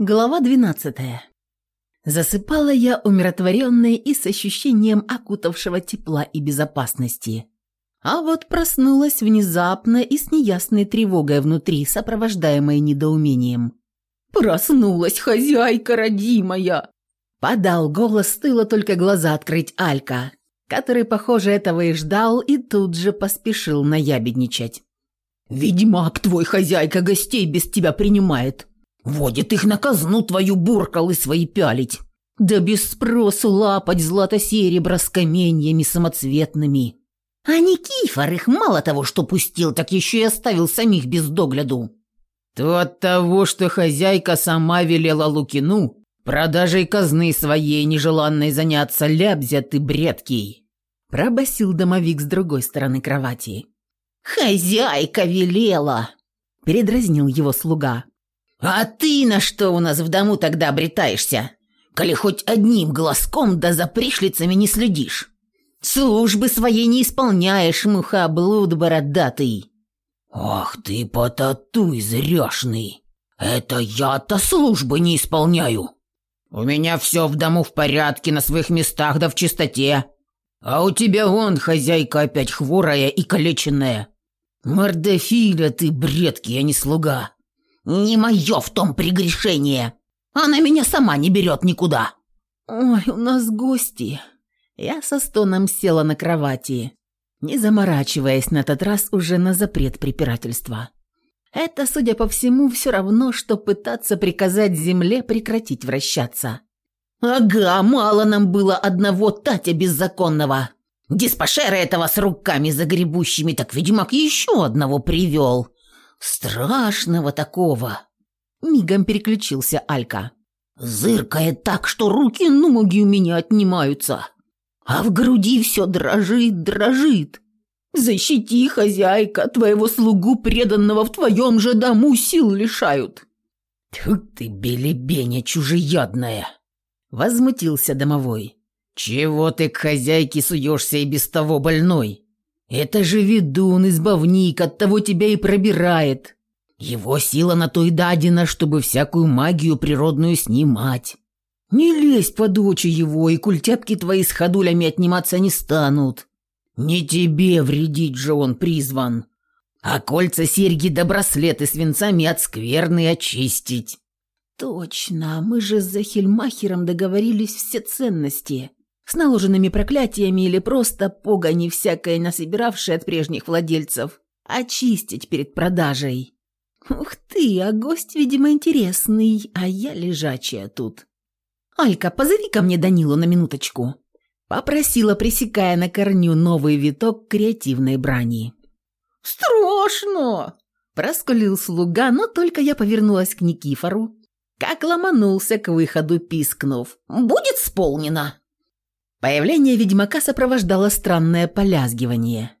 Глава 12. Засыпала я умиротворенной и с ощущением окутавшего тепла и безопасности. А вот проснулась внезапно и с неясной тревогой внутри, сопровождаемой недоумением. «Проснулась, хозяйка родимая!» Подал голос, стоило только глаза открыть Алька, который, похоже, этого и ждал, и тут же поспешил наябедничать. «Ведьмак твой, хозяйка, гостей без тебя принимает. Водит их на казну твою буркалы свои пялить. Да без спросу лапать злато-серебро с каменьями самоцветными. А Никифор их мало того, что пустил, так еще и оставил самих без догляду. То от того, что хозяйка сама велела Лукину продажей казны своей нежеланной заняться, лябзя ты бредкий. Пробасил домовик с другой стороны кровати. «Хозяйка велела!» – передразнил его слуга. «А ты на что у нас в дому тогда обретаешься, коли хоть одним глазком да за пришлицами не следишь? Службы своей не исполняешь, мухоблуд бородатый!» «Ах ты, потатуй зряшный! Это я-то службы не исполняю! У меня все в дому в порядке, на своих местах да в чистоте, а у тебя вон хозяйка опять хворая и калеченная. Мордофиля ты, бредкий, а не слуга!» «Не мое в том прегрешение. Она меня сама не берет никуда». «Ой, у нас гости». Я со стоном села на кровати, не заморачиваясь на этот раз уже на запрет препирательства. Это, судя по всему, все равно, что пытаться приказать земле прекратить вращаться. «Ага, мало нам было одного Татя беззаконного. Диспашера этого с руками загребущими, так ведьмак еще одного привел. Страшного такого. Мигом переключился Алька. Зыркает так, что руки-ноги у меня отнимаются. А в груди все дрожит, дрожит. Защити, хозяйка, твоего слугу, преданного в твоем же дому, сил лишают. Тьфу ты, белебеня чужеядная! Возмутился домовой. Чего ты к хозяйке суешься и без того больной? Это же ведун, избавник, от того тебя и пробирает. Его сила на то и дадена, чтобы всякую магию природную снимать. Не лезь под очи его, и культяпки твои с ходулями отниматься не станут. Не тебе вредить же он призван, а кольца, серьги да браслеты с венцами от скверны очистить. Точно, мы же с Захельмахером договорились все ценности с наложенными проклятиями или просто погони всякое насобиравшее от прежних владельцев, очистить перед продажей. Ух ты, а гость, видимо, интересный, а я лежачая тут. Алька, позови ко мне Данилу на минуточку. Попросила, пресекая на корню новый виток креативной брани. «Страшно!» – проскулил слуга, но только я повернулась к Никифору, как ломанулся к выходу, пискнув. «Будет сполнено!» Появление ведьмака сопровождало странное полязгивание.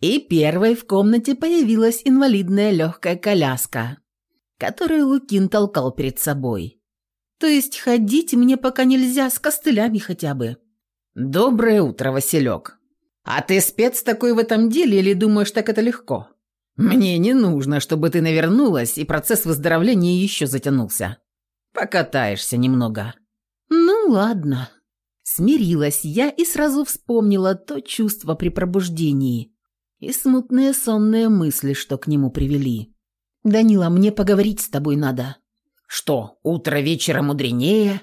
И первой в комнате появилась инвалидная легкая коляска, которую Лукин толкал перед собой. То есть ходить мне пока нельзя, с костылями хотя бы. «Доброе утро, Василек. А ты спец такой в этом деле или думаешь, так это легко? Мне не нужно, чтобы ты навернулась, и процесс выздоровления еще затянулся. Покатаешься немного». «Ну ладно», Смирилась я и сразу вспомнила то чувство при пробуждении и смутные сонные мысли, что к нему привели. «Данила, мне поговорить с тобой надо». «Что, утро вечера мудренее?»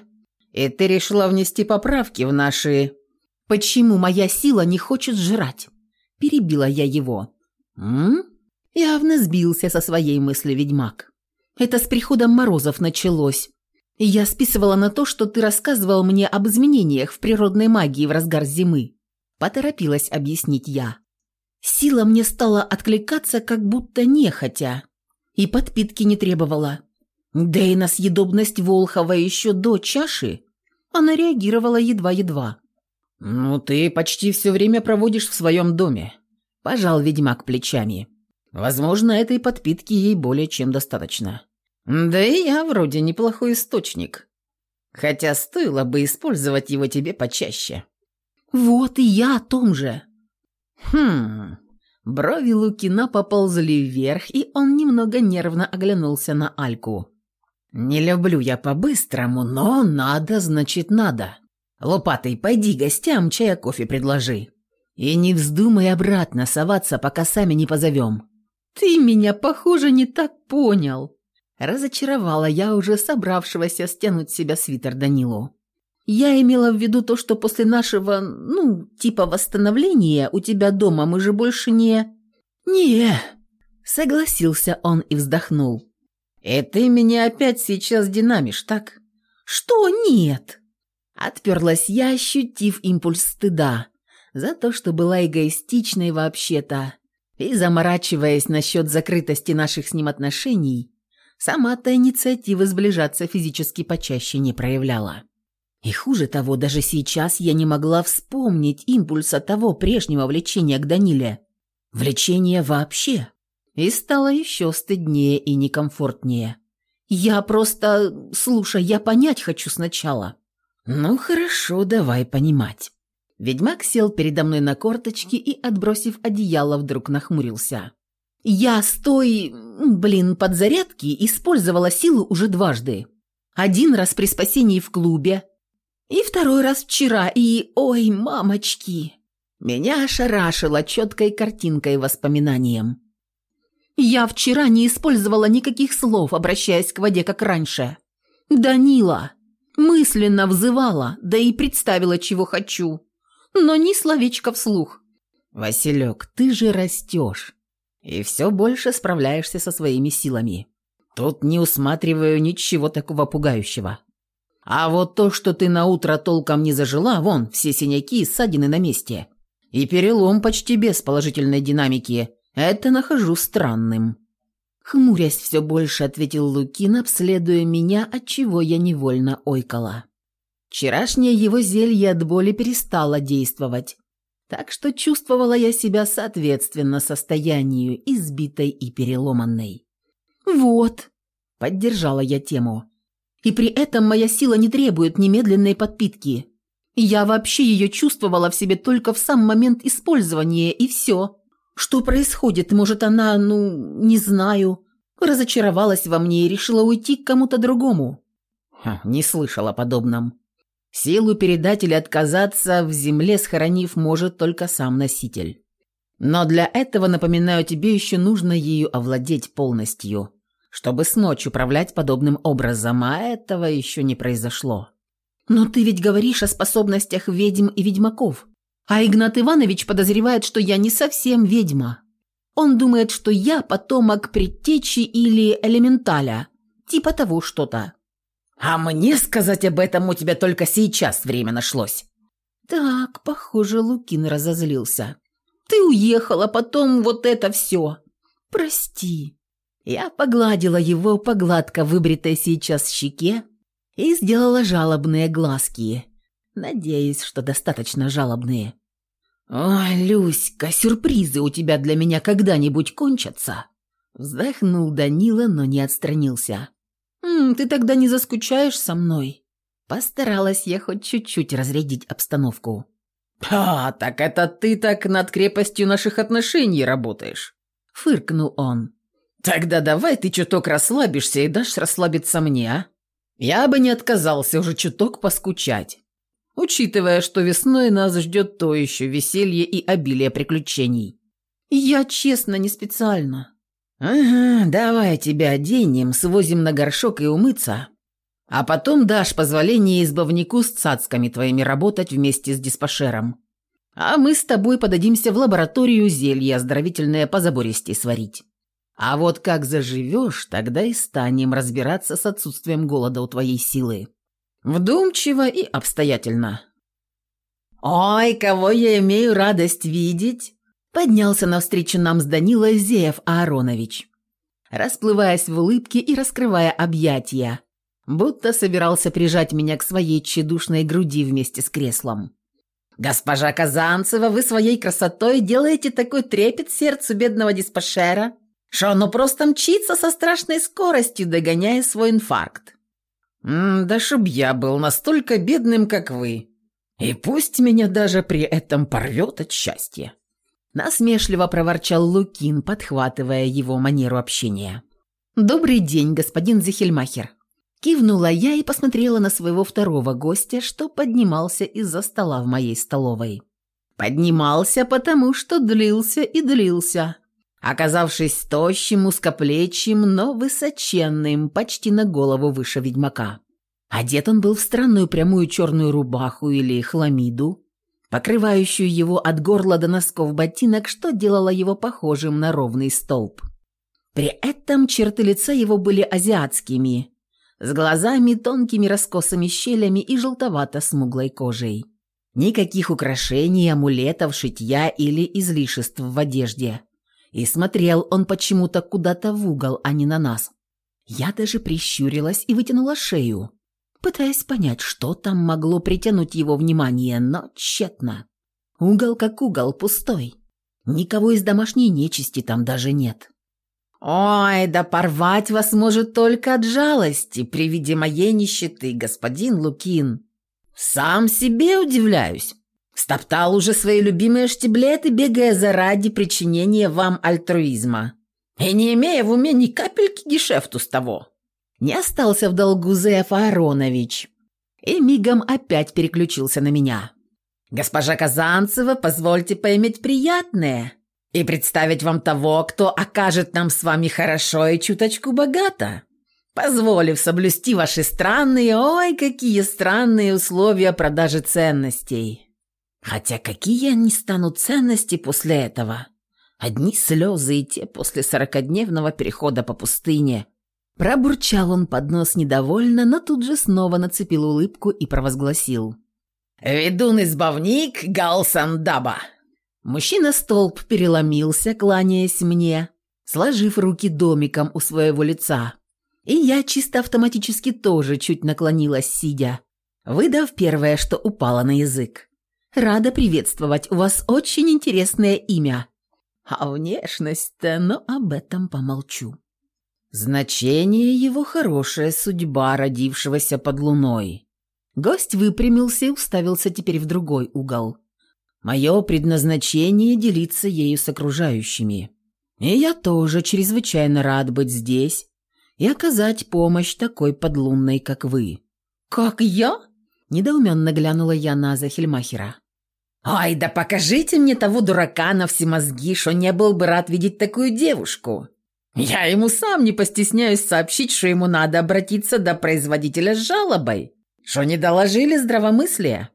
«И ты решила внести поправки в наши...» «Почему моя сила не хочет жрать?» Перебила я его. «М?» Явно сбился со своей мысли ведьмак. «Это с приходом морозов началось. Я списывала на то, что ты рассказывал мне об изменениях в природной магии в разгар зимы. Поторопилась объяснить я. Сила мне стала откликаться, как будто нехотя. И подпитки не требовала. Да и на съедобность Волхова еще до чаши она реагировала едва-едва. «Ну, ты почти все время проводишь в своем доме», – пожал ведьмак плечами. «Возможно, этой подпитки ей более чем достаточно». Да и я вроде неплохой источник. Хотя стоило бы использовать его тебе почаще. Вот и я о том же. Хм. Брови Лукина поползли вверх, и он немного нервно оглянулся на Альку. «Не люблю я по-быстрому, но надо, значит, надо. Лопатой пойди гостям чая кофе предложи. И не вздумай обратно соваться, пока сами не позовем». «Ты меня, похоже, не так понял», – разочаровала я уже собравшегося стянуть себя свитер Данилу. «Я имела в виду то, что после нашего, ну, типа восстановления у тебя дома мы же больше не...» «Не...» – согласился он и вздохнул. «И ты меня опять сейчас динамишь, так?» «Что нет?» Отперлась я, ощутив импульс стыда за то, что была эгоистичной вообще-то, и заморачиваясь насчет закрытости наших с ним отношений, сама-то инициативы сближаться физически почаще не проявляла. И хуже того, даже сейчас я не могла вспомнить импульса того прежнего влечения к Даниле. Влечения вообще. И стало еще стыднее и некомфортнее. Я просто... Слушай, я понять хочу сначала. Ну хорошо, давай понимать. Ведьмак сел передо мной на корточки и, отбросив одеяло, вдруг нахмурился. «Я с той, блин, подзарядки использовала силу уже дважды. Один раз при спасении в клубе, и второй раз вчера, и... Ой, мамочки!» Меня ошарашило четкой картинкой воспоминанием. «Я вчера не использовала никаких слов, обращаясь к воде, как раньше. Данила!» Мысленно взывала, да и представила, чего хочу но ни словечко вслух. «Василек, ты же растешь и все больше справляешься со своими силами. Тут не усматриваю ничего такого пугающего. А вот то, что ты на утро толком не зажила, вон, все синяки и ссадины на месте. И перелом почти без положительной динамики. Это нахожу странным». Хмурясь все больше, ответил Лукин, обследуя меня, от чего я невольно ойкала. Вчерашнее его зелье от боли перестало действовать, так что чувствовала я себя соответственно состоянию, избитой и переломанной. «Вот», — поддержала я тему, — «и при этом моя сила не требует немедленной подпитки. Я вообще ее чувствовала в себе только в сам момент использования, и все. Что происходит? Может, она, ну, не знаю, разочаровалась во мне и решила уйти к кому-то другому?» Ха, «Не слышала о подобном», Силу передать или отказаться в земле схоронив может только сам носитель. Но для этого, напоминаю тебе, еще нужно ею овладеть полностью, чтобы с ночью управлять подобным образом, а этого еще не произошло. Но ты ведь говоришь о способностях ведьм и ведьмаков. А Игнат Иванович подозревает, что я не совсем ведьма. Он думает, что я потомок предтечи или элементаля, типа того что-то. А мне сказать об этом у тебя только сейчас время нашлось. Так, похоже, Лукин разозлился. Ты уехала, потом вот это все. Прости. Я погладила его по гладко выбритой сейчас щеке и сделала жалобные глазки. Надеюсь, что достаточно жалобные. «Ой, Люська, сюрпризы у тебя для меня когда-нибудь кончатся?» Вздохнул Данила, но не отстранился. «М, «Ты тогда не заскучаешь со мной?» Постаралась я хоть чуть-чуть разрядить обстановку. «А, так это ты так над крепостью наших отношений работаешь?» Фыркнул он. «Тогда давай ты чуток расслабишься и дашь расслабиться мне, а? Я бы не отказался уже чуток поскучать, учитывая, что весной нас ждет то еще веселье и обилие приключений». «Я честно, не специально», «Ага, давай тебя оденем, свозим на горшок и умыться, а потом дашь позволение избавнику с цацками твоими работать вместе с диспашером. А мы с тобой подадимся в лабораторию зелья оздоровительное по забористей сварить. А вот как заживешь, тогда и станем разбираться с отсутствием голода у твоей силы. Вдумчиво и обстоятельно». «Ой, кого я имею радость видеть!» Поднялся навстречу нам с Данилой Зеев Ааронович, расплываясь в улыбке и раскрывая объятия, будто собирался прижать меня к своей тщедушной груди вместе с креслом. «Госпожа Казанцева, вы своей красотой делаете такой трепет сердцу бедного диспашера, что оно просто мчится со страшной скоростью, догоняя свой инфаркт. М да чтоб я был настолько бедным, как вы. И пусть меня даже при этом порвет от счастья». Насмешливо проворчал Лукин, подхватывая его манеру общения. «Добрый день, господин Зихельмахер. Кивнула я и посмотрела на своего второго гостя, что поднимался из-за стола в моей столовой. Поднимался, потому что длился и длился. Оказавшись тощим, узкоплечим, но высоченным, почти на голову выше ведьмака. Одет он был в странную прямую черную рубаху или хламиду, покрывающую его от горла до носков ботинок, что делало его похожим на ровный столб. При этом черты лица его были азиатскими, с глазами, тонкими раскосыми щелями и желтовато-смуглой кожей. Никаких украшений, амулетов, шитья или излишеств в одежде. И смотрел он почему-то куда-то в угол, а не на нас. Я даже прищурилась и вытянула шею, пытаясь понять, что там могло притянуть его внимание, но тщетно. Угол как угол, пустой. Никого из домашней нечисти там даже нет. «Ой, да порвать вас может только от жалости при виде моей нищеты, господин Лукин. Сам себе удивляюсь. Стоптал уже свои любимые штиблеты, бегая заради причинения вам альтруизма. И не имея в уме ни капельки гешефту с того не остался в долгу Зеф Аронович и мигом опять переключился на меня. «Госпожа Казанцева, позвольте поиметь приятное и представить вам того, кто окажет нам с вами хорошо и чуточку богато, позволив соблюсти ваши странные, ой, какие странные условия продажи ценностей. Хотя какие они станут ценности после этого? Одни слезы и те после сорокодневного перехода по пустыне – Пробурчал он под нос недовольно, но тут же снова нацепил улыбку и провозгласил. «Ведун-избавник Галсандаба!» Мужчина-столб переломился, кланяясь мне, сложив руки домиком у своего лица. И я чисто автоматически тоже чуть наклонилась, сидя, выдав первое, что упало на язык. «Рада приветствовать, у вас очень интересное имя». А внешность-то, но об этом помолчу. Значение его хорошая судьба родившегося под луной. Гость выпрямился и уставился теперь в другой угол. Мое предназначение делиться ею с окружающими. И я тоже чрезвычайно рад быть здесь и оказать помощь такой подлунной, как вы. «Как я?» – недоуменно глянула я на Захельмахера. «Ай, да покажите мне того дурака на всемозги, что не был бы рад видеть такую девушку!» Я ему сам не постесняюсь сообщить, что ему надо обратиться до производителя с жалобой, что не доложили здравомыслия.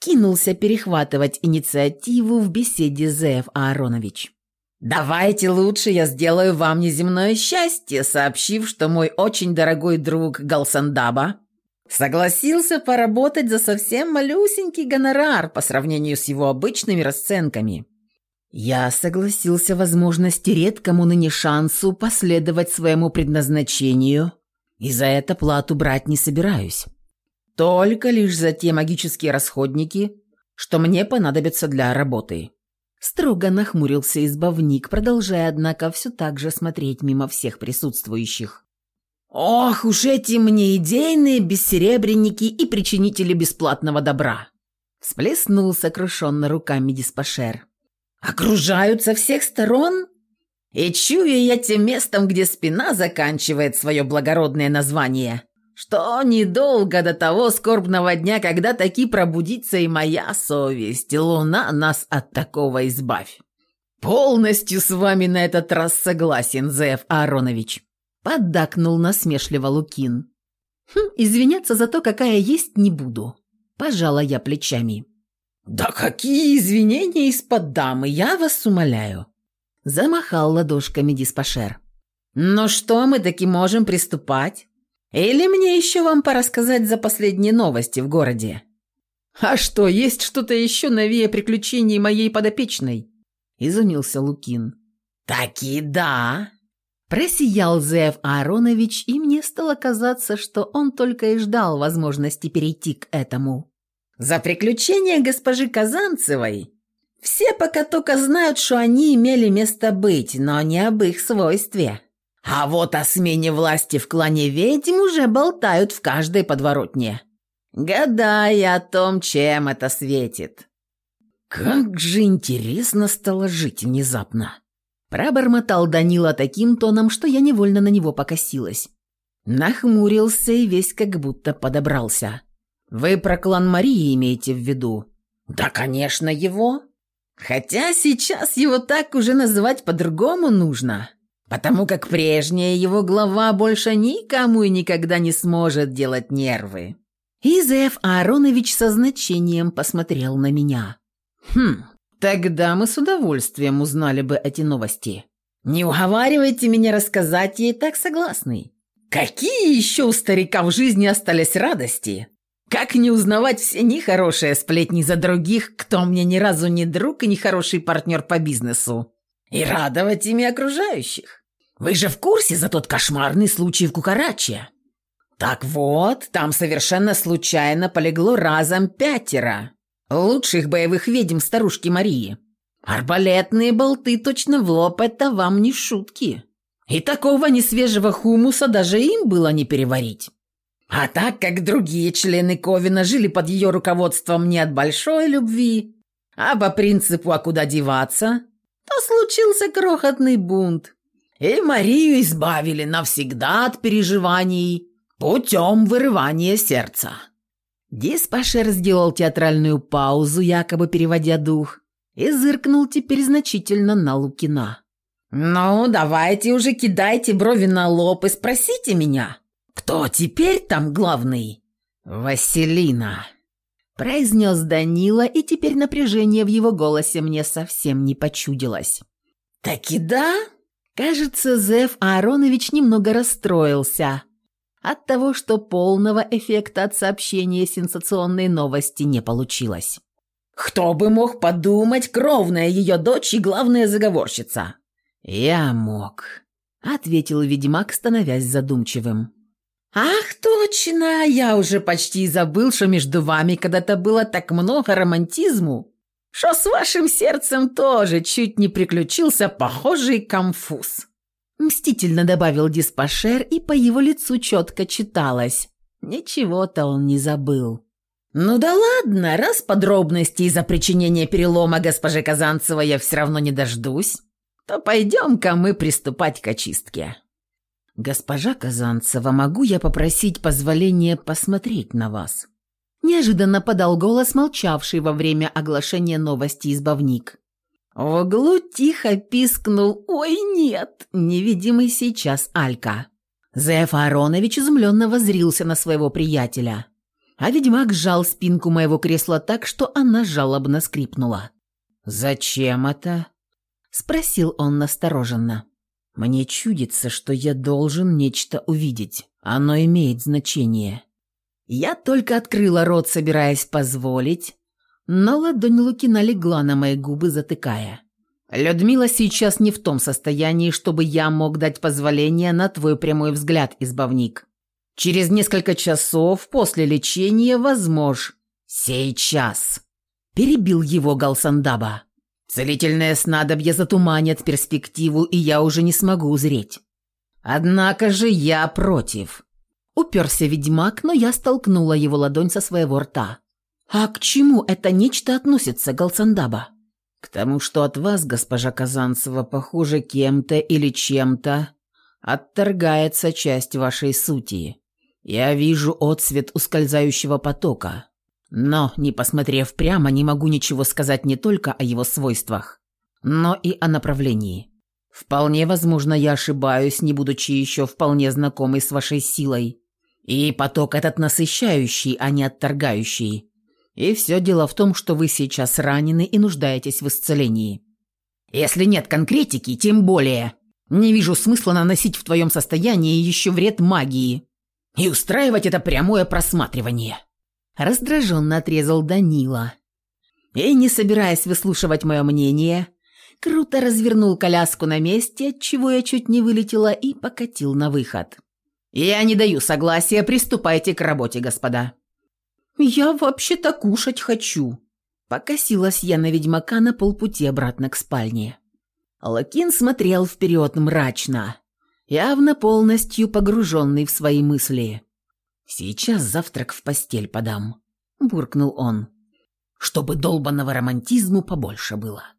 Кинулся перехватывать инициативу в беседе Зеев Ааронович. «Давайте лучше я сделаю вам неземное счастье, сообщив, что мой очень дорогой друг Галсандаба согласился поработать за совсем малюсенький гонорар по сравнению с его обычными расценками. Я согласился, возможно, стереть кому ныне шансу последовать своему предназначению, и за это плату брать не собираюсь. Только лишь за те магические расходники, что мне понадобятся для работы». Строго нахмурился избавник, продолжая, однако, все так же смотреть мимо всех присутствующих. «Ох уж эти мне идейные бессеребренники и причинители бесплатного добра!» Сплеснул сокрушенно руками диспашер. Окружают со всех сторон? И чую я тем местом, где спина заканчивает свое благородное название, что недолго до того скорбного дня, когда таки пробудится и моя совесть, луна нас от такого избавь. Полностью с вами на этот раз согласен, Зев Аронович. Поддакнул насмешливо Лукин. Хм, извиняться за то, какая есть, не буду. Пожала я плечами. «Да какие извинения из-под дамы, я вас умоляю!» Замахал ладошками диспашер. «Ну что, мы таки можем приступать? Или мне еще вам пора сказать за последние новости в городе?» «А что, есть что-то еще новее приключений моей подопечной?» Изумился Лукин. «Таки да!» Просиял Зев Ааронович, и мне стало казаться, что он только и ждал возможности перейти к этому. За приключения госпожи Казанцевой все пока только знают, что они имели место быть, но не об их свойстве. А вот о смене власти в клане ведьм уже болтают в каждой подворотне, гадая о том, чем это светит. «Как же интересно стало жить внезапно!» Пробормотал Данила таким тоном, что я невольно на него покосилась. Нахмурился и весь как будто подобрался. «Вы про клан Марии имеете в виду?» «Да, конечно, его. Хотя сейчас его так уже называть по-другому нужно, потому как прежняя его глава больше никому и никогда не сможет делать нервы». Изеф Ааронович со значением посмотрел на меня. «Хм, тогда мы с удовольствием узнали бы эти новости. Не уговаривайте меня рассказать, и так согласный. Какие еще у старика в жизни остались радости? Как не узнавать все нехорошие сплетни за других, кто мне ни разу не друг и не хороший партнер по бизнесу? И радовать ими окружающих? Вы же в курсе за тот кошмарный случай в Кукараче? Так вот, там совершенно случайно полегло разом пятеро лучших боевых ведьм старушки Марии. Арбалетные болты точно в лоб – это вам не шутки. И такого несвежего хумуса даже им было не переварить. А так как другие члены Ковина жили под ее руководством не от большой любви, а по принципу «а куда деваться», то случился крохотный бунт. И Марию избавили навсегда от переживаний путем вырывания сердца. Диспашер сделал театральную паузу, якобы переводя дух, и зыркнул теперь значительно на Лукина. «Ну, давайте уже кидайте брови на лоб и спросите меня, кто теперь там главный?» «Василина», – произнес Данила, и теперь напряжение в его голосе мне совсем не почудилось. «Таки да?» Кажется, Зев Ааронович немного расстроился от того, что полного эффекта от сообщения сенсационной новости не получилось. «Кто бы мог подумать, кровная ее дочь и главная заговорщица!» «Я мог», — ответил ведьмак, становясь задумчивым. «Ах, точно! Я уже почти забыл, что между вами когда-то было так много романтизму, что с вашим сердцем тоже чуть не приключился похожий конфуз». Мстительно добавил диспашер, и по его лицу четко читалось. Ничего-то он не забыл. «Ну да ладно, раз подробностей за причинение перелома госпожи Казанцевой я все равно не дождусь, то пойдем-ка мы приступать к очистке». «Госпожа Казанцева, могу я попросить позволения посмотреть на вас?» Неожиданно подал голос, молчавший во время оглашения новости избавник. В углу тихо пискнул «Ой, нет!» невидимый сейчас Алька. Зеф Аронович изумленно возрился на своего приятеля. А ведьмак сжал спинку моего кресла так, что она жалобно скрипнула. «Зачем это?» Спросил он настороженно. «Мне чудится, что я должен нечто увидеть. Оно имеет значение». Я только открыла рот, собираясь позволить, но ладонь Лукина легла на мои губы, затыкая. «Людмила сейчас не в том состоянии, чтобы я мог дать позволение на твой прямой взгляд, избавник. Через несколько часов после лечения возможно. Сейчас!» Перебил его Галсандаба. Целительное снадобье затуманит перспективу, и я уже не смогу узреть. Однако же я против. Уперся ведьмак, но я столкнула его ладонь со своего рта. А к чему это нечто относится, Галсандаба? К тому, что от вас, госпожа Казанцева, похоже кем-то или чем-то отторгается часть вашей сути. Я вижу отсвет ускользающего потока. Но, не посмотрев прямо, не могу ничего сказать не только о его свойствах, но и о направлении. Вполне возможно, я ошибаюсь, не будучи еще вполне знакомой с вашей силой. И поток этот насыщающий, а не отторгающий. И все дело в том, что вы сейчас ранены и нуждаетесь в исцелении. Если нет конкретики, тем более. Не вижу смысла наносить в твоем состоянии еще вред магии и устраивать это прямое просматривание. Раздраженно отрезал Данила. И, не собираясь выслушивать мое мнение, круто развернул коляску на месте, от чего я чуть не вылетела и покатил на выход. «Я не даю согласия, приступайте к работе, господа». «Я вообще-то кушать хочу», — покосилась я на ведьмака на полпути обратно к спальне. Лакин смотрел вперед мрачно, явно полностью погруженный в свои мысли. «Сейчас завтрак в постель подам», — буркнул он, «чтобы долбанного романтизму побольше было».